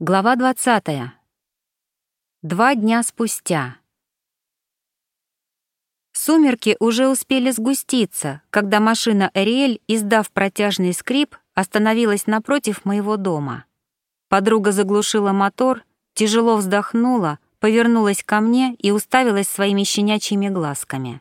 Глава 20. Два дня спустя. Сумерки уже успели сгуститься, когда машина Эриэль, издав протяжный скрип, остановилась напротив моего дома. Подруга заглушила мотор, тяжело вздохнула, повернулась ко мне и уставилась своими щенячьими глазками.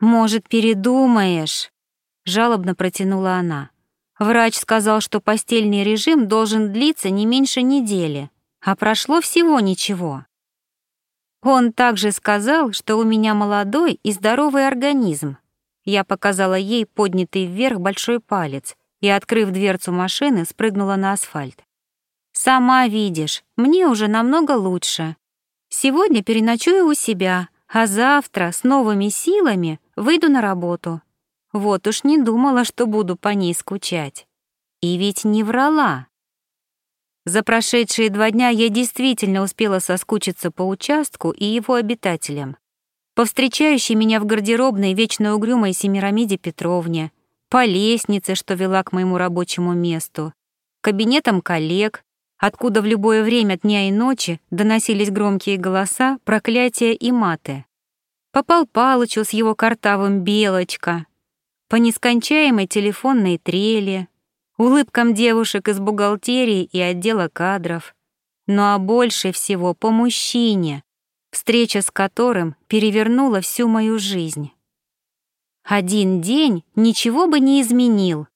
«Может, передумаешь?» — жалобно протянула она. Врач сказал, что постельный режим должен длиться не меньше недели, а прошло всего ничего. Он также сказал, что у меня молодой и здоровый организм. Я показала ей поднятый вверх большой палец и, открыв дверцу машины, спрыгнула на асфальт. «Сама видишь, мне уже намного лучше. Сегодня переночую у себя, а завтра с новыми силами выйду на работу. Вот уж не думала, что буду по ней скучать. И ведь не врала. За прошедшие два дня я действительно успела соскучиться по участку и его обитателям. По встречающей меня в гардеробной вечно угрюмой Семирамиде Петровне, по лестнице, что вела к моему рабочему месту, кабинетам коллег, откуда в любое время дня и ночи доносились громкие голоса, проклятия и маты. По Пал Палычу с его картавым «Белочка», по нескончаемой телефонной трели, улыбкам девушек из бухгалтерии и отдела кадров, ну а больше всего по мужчине, встреча с которым перевернула всю мою жизнь. Один день ничего бы не изменил.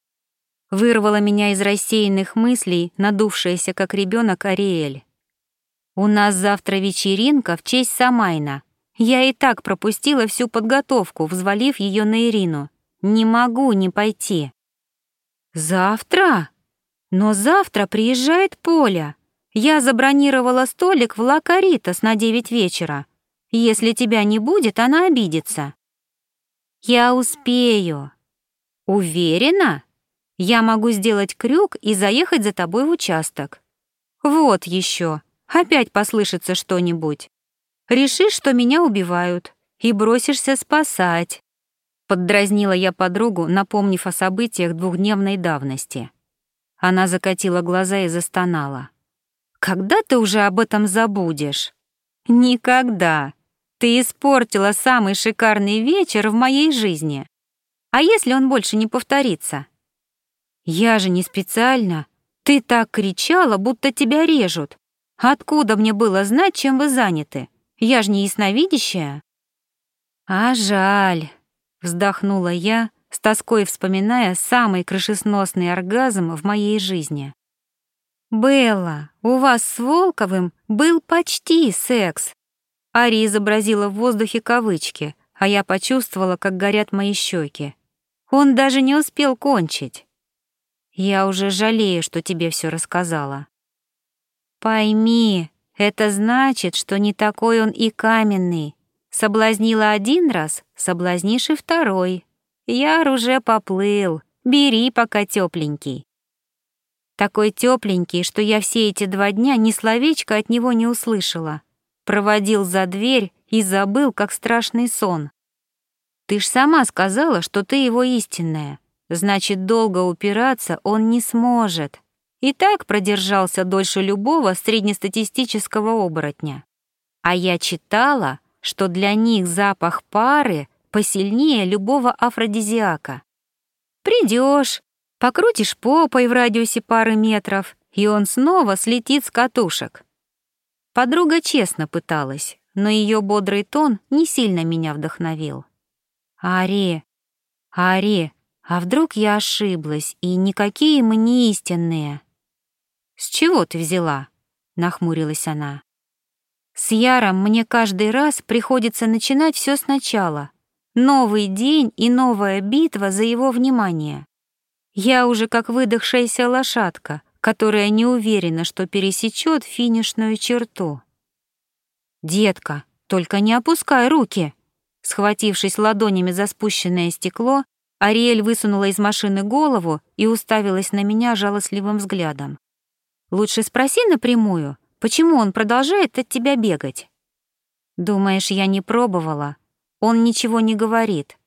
Вырвала меня из рассеянных мыслей, надувшаяся как ребенок Ариэль. У нас завтра вечеринка в честь Самайна. Я и так пропустила всю подготовку, взвалив ее на Ирину. Не могу не пойти. Завтра? Но завтра приезжает Поля. Я забронировала столик в Ла Каритас на девять вечера. Если тебя не будет, она обидится. Я успею. Уверена? Я могу сделать крюк и заехать за тобой в участок. Вот еще. Опять послышится что-нибудь. Решишь, что меня убивают, и бросишься спасать. Поддразнила я подругу, напомнив о событиях двухдневной давности. Она закатила глаза и застонала. «Когда ты уже об этом забудешь?» «Никогда. Ты испортила самый шикарный вечер в моей жизни. А если он больше не повторится?» «Я же не специально. Ты так кричала, будто тебя режут. Откуда мне было знать, чем вы заняты? Я же не ясновидящая». «А жаль», Вздохнула я, с тоской вспоминая самый крышесносный оргазм в моей жизни. «Белла, у вас с Волковым был почти секс!» Ари изобразила в воздухе кавычки, а я почувствовала, как горят мои щеки. Он даже не успел кончить. Я уже жалею, что тебе все рассказала. Пойми, это значит, что не такой он и каменный, Соблазнила один раз, соблазнишь и второй. Яр уже поплыл, бери пока тепленький. Такой тепленький, что я все эти два дня ни словечко от него не услышала. Проводил за дверь и забыл, как страшный сон. Ты ж сама сказала, что ты его истинная. Значит, долго упираться он не сможет. И так продержался дольше любого среднестатистического оборотня. А я читала, что для них запах пары посильнее любого афродизиака. Придешь, покрутишь попой в радиусе пары метров, и он снова слетит с катушек. Подруга честно пыталась, но ее бодрый тон не сильно меня вдохновил. «Ари, Ари, а вдруг я ошиблась, и никакие мы не истинные?» «С чего ты взяла?» — нахмурилась она. С Яром мне каждый раз приходится начинать все сначала. Новый день и новая битва за его внимание. Я уже как выдохшаяся лошадка, которая не уверена, что пересечет финишную черту. «Детка, только не опускай руки!» Схватившись ладонями за спущенное стекло, Ариэль высунула из машины голову и уставилась на меня жалостливым взглядом. «Лучше спроси напрямую, Почему он продолжает от тебя бегать? Думаешь, я не пробовала? Он ничего не говорит.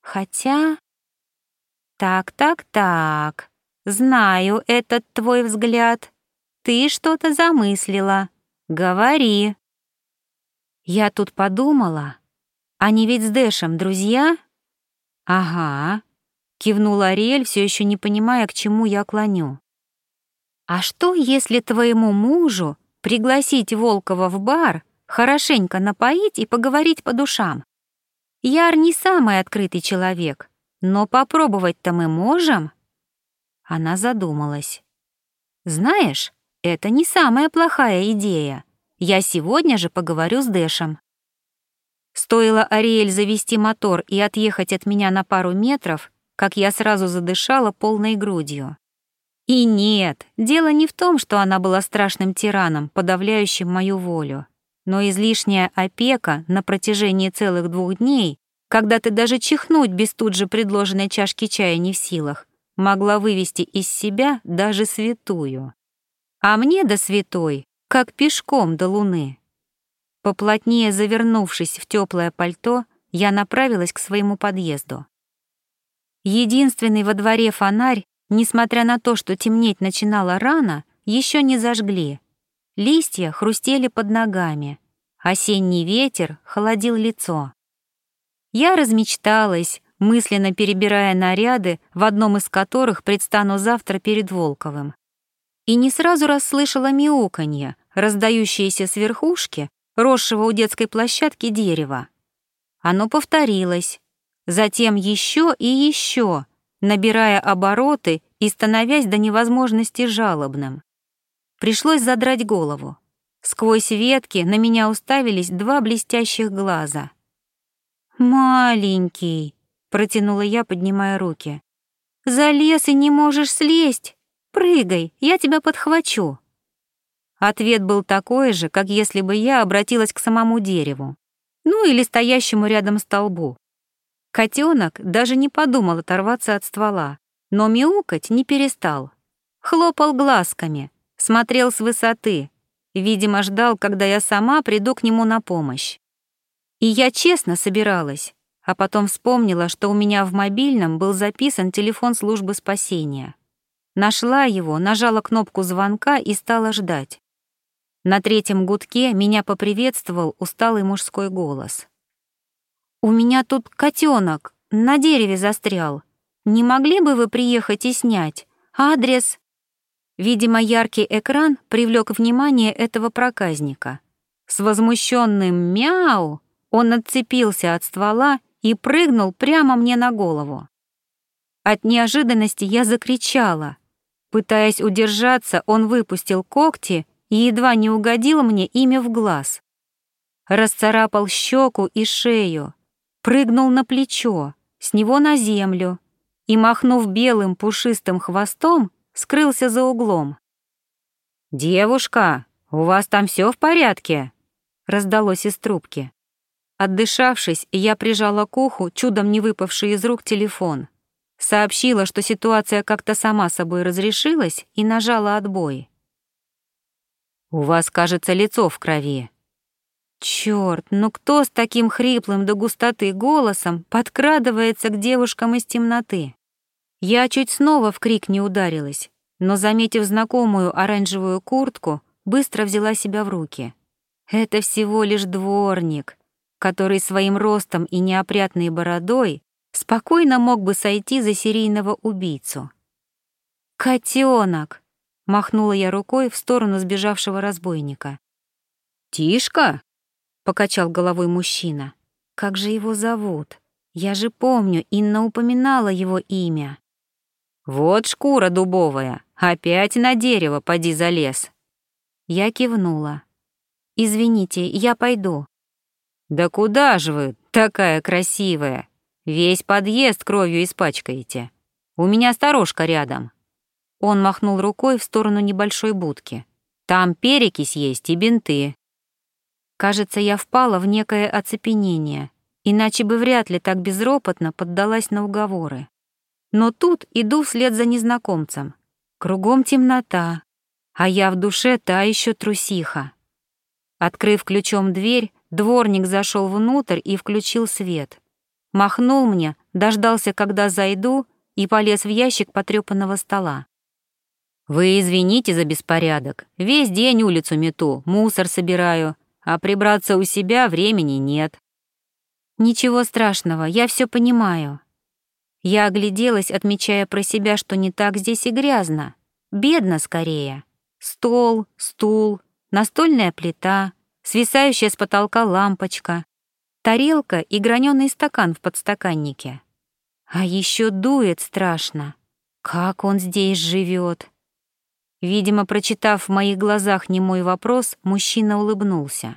Хотя... Так, так, так. Знаю этот твой взгляд. ты что-то замыслила. Говори». Я тут подумала, они ведь с Дэшем друзья? Ага, кивнула Ариэль, все еще не понимая, к чему я клоню. А что, если твоему мужу пригласить Волкова в бар, хорошенько напоить и поговорить по душам? Яр не самый открытый человек, но попробовать-то мы можем. Она задумалась. Знаешь, это не самая плохая идея. Я сегодня же поговорю с Дэшем. Стоило Ариэль завести мотор и отъехать от меня на пару метров, как я сразу задышала полной грудью. И нет, дело не в том, что она была страшным тираном, подавляющим мою волю, но излишняя опека на протяжении целых двух дней, когда ты даже чихнуть без тут же предложенной чашки чая не в силах, могла вывести из себя даже святую. А мне до святой, как пешком до луны. Поплотнее завернувшись в теплое пальто, я направилась к своему подъезду. Единственный во дворе фонарь, несмотря на то, что темнеть начинало рано, еще не зажгли. Листья хрустели под ногами, осенний ветер холодил лицо. Я размечталась, мысленно перебирая наряды, в одном из которых предстану завтра перед Волковым. И не сразу расслышала мяуканье, раздающееся с верхушки, росшего у детской площадки дерева. Оно повторилось, затем еще и еще, набирая обороты и становясь до невозможности жалобным. Пришлось задрать голову. Сквозь ветки на меня уставились два блестящих глаза. «Маленький», протянула я, поднимая руки. «Залез и не можешь слезть? Прыгай, я тебя подхвачу». Ответ был такой же, как если бы я обратилась к самому дереву, ну или стоящему рядом столбу. Котенок даже не подумал оторваться от ствола, но мяукать не перестал. Хлопал глазками, смотрел с высоты, видимо, ждал, когда я сама приду к нему на помощь. И я честно собиралась, а потом вспомнила, что у меня в мобильном был записан телефон службы спасения. Нашла его, нажала кнопку звонка и стала ждать. На третьем гудке меня поприветствовал усталый мужской голос. «У меня тут котенок на дереве застрял. Не могли бы вы приехать и снять? Адрес...» Видимо, яркий экран привлек внимание этого проказника. С возмущенным «мяу» он отцепился от ствола и прыгнул прямо мне на голову. От неожиданности я закричала. Пытаясь удержаться, он выпустил когти и едва не угодил мне ими в глаз. Расцарапал щеку и шею, прыгнул на плечо, с него на землю и, махнув белым пушистым хвостом, скрылся за углом. «Девушка, у вас там все в порядке?» раздалось из трубки. Отдышавшись, я прижала к уху чудом не выпавший из рук телефон. Сообщила, что ситуация как-то сама собой разрешилась, и нажала отбой. «У вас, кажется, лицо в крови». Черт, ну кто с таким хриплым до густоты голосом подкрадывается к девушкам из темноты? Я чуть снова в крик не ударилась, но, заметив знакомую оранжевую куртку, быстро взяла себя в руки. Это всего лишь дворник, который своим ростом и неопрятной бородой спокойно мог бы сойти за серийного убийцу. «Котенок!» — махнула я рукой в сторону сбежавшего разбойника. «Тишка?» — покачал головой мужчина. «Как же его зовут? Я же помню, Инна упоминала его имя». «Вот шкура дубовая, опять на дерево поди залез». Я кивнула. «Извините, я пойду. «Да куда же вы, такая красивая? Весь подъезд кровью испачкаете. У меня сторожка рядом». Он махнул рукой в сторону небольшой будки. «Там перекись есть и бинты». Кажется, я впала в некое оцепенение, иначе бы вряд ли так безропотно поддалась на уговоры. Но тут иду вслед за незнакомцем. Кругом темнота, а я в душе та еще трусиха. Открыв ключом дверь, Дворник зашел внутрь и включил свет. Махнул мне, дождался, когда зайду, и полез в ящик потрёпанного стола. «Вы извините за беспорядок. Весь день улицу мету, мусор собираю, а прибраться у себя времени нет». «Ничего страшного, я все понимаю». Я огляделась, отмечая про себя, что не так здесь и грязно. Бедно скорее. Стол, стул, настольная плита, свисающая с потолка лампочка, тарелка и граненый стакан в подстаканнике. А еще дует страшно. Как он здесь живет? Видимо, прочитав в моих глазах немой вопрос, мужчина улыбнулся.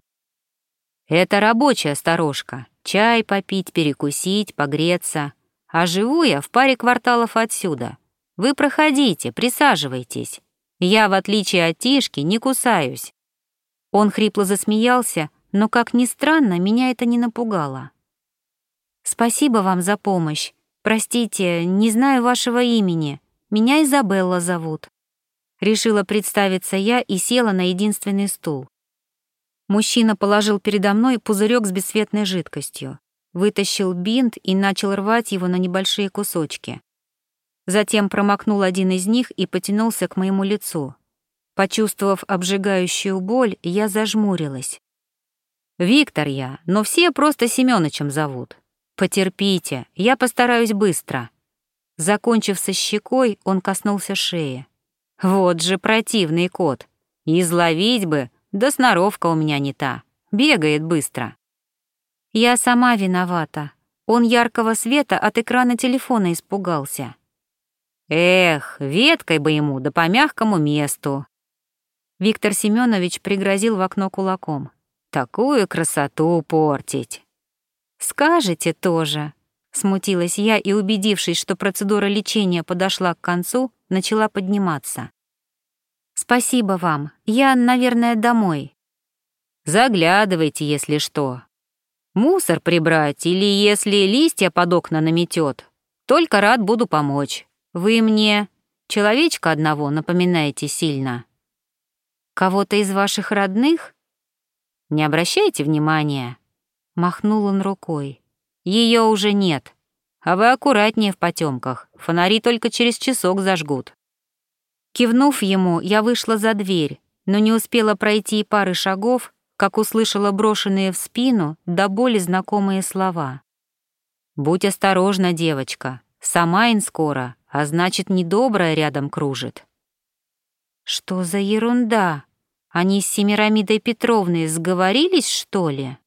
«Это рабочая сторожка. Чай попить, перекусить, погреться. А живу я в паре кварталов отсюда. Вы проходите, присаживайтесь. Я, в отличие от Тишки, не кусаюсь». Он хрипло засмеялся, но, как ни странно, меня это не напугало. «Спасибо вам за помощь. Простите, не знаю вашего имени. Меня Изабелла зовут». Решила представиться я и села на единственный стул. Мужчина положил передо мной пузырек с бесцветной жидкостью, вытащил бинт и начал рвать его на небольшие кусочки. Затем промокнул один из них и потянулся к моему лицу. Почувствовав обжигающую боль, я зажмурилась. «Виктор я, но все просто Семёнычем зовут. Потерпите, я постараюсь быстро». Закончив со щекой, он коснулся шеи. Вот же противный кот. Изловить бы, да сноровка у меня не та. Бегает быстро. Я сама виновата. Он яркого света от экрана телефона испугался. Эх, веткой бы ему, да по мягкому месту. Виктор Семенович пригрозил в окно кулаком. Такую красоту портить. Скажете тоже. Смутилась я и, убедившись, что процедура лечения подошла к концу, начала подниматься. «Спасибо вам. Я, наверное, домой». «Заглядывайте, если что. Мусор прибрать или если листья под окна наметет. Только рад буду помочь. Вы мне человечка одного напоминаете сильно». «Кого-то из ваших родных?» «Не обращайте внимания», — махнул он рукой. Ее уже нет. А вы аккуратнее в потемках. Фонари только через часок зажгут. Кивнув ему, я вышла за дверь, но не успела пройти и пары шагов, как услышала брошенные в спину до боли знакомые слова. «Будь осторожна, девочка. Сама ин скоро, а значит, недобрая рядом кружит». «Что за ерунда? Они с Семирамидой Петровной сговорились, что ли?»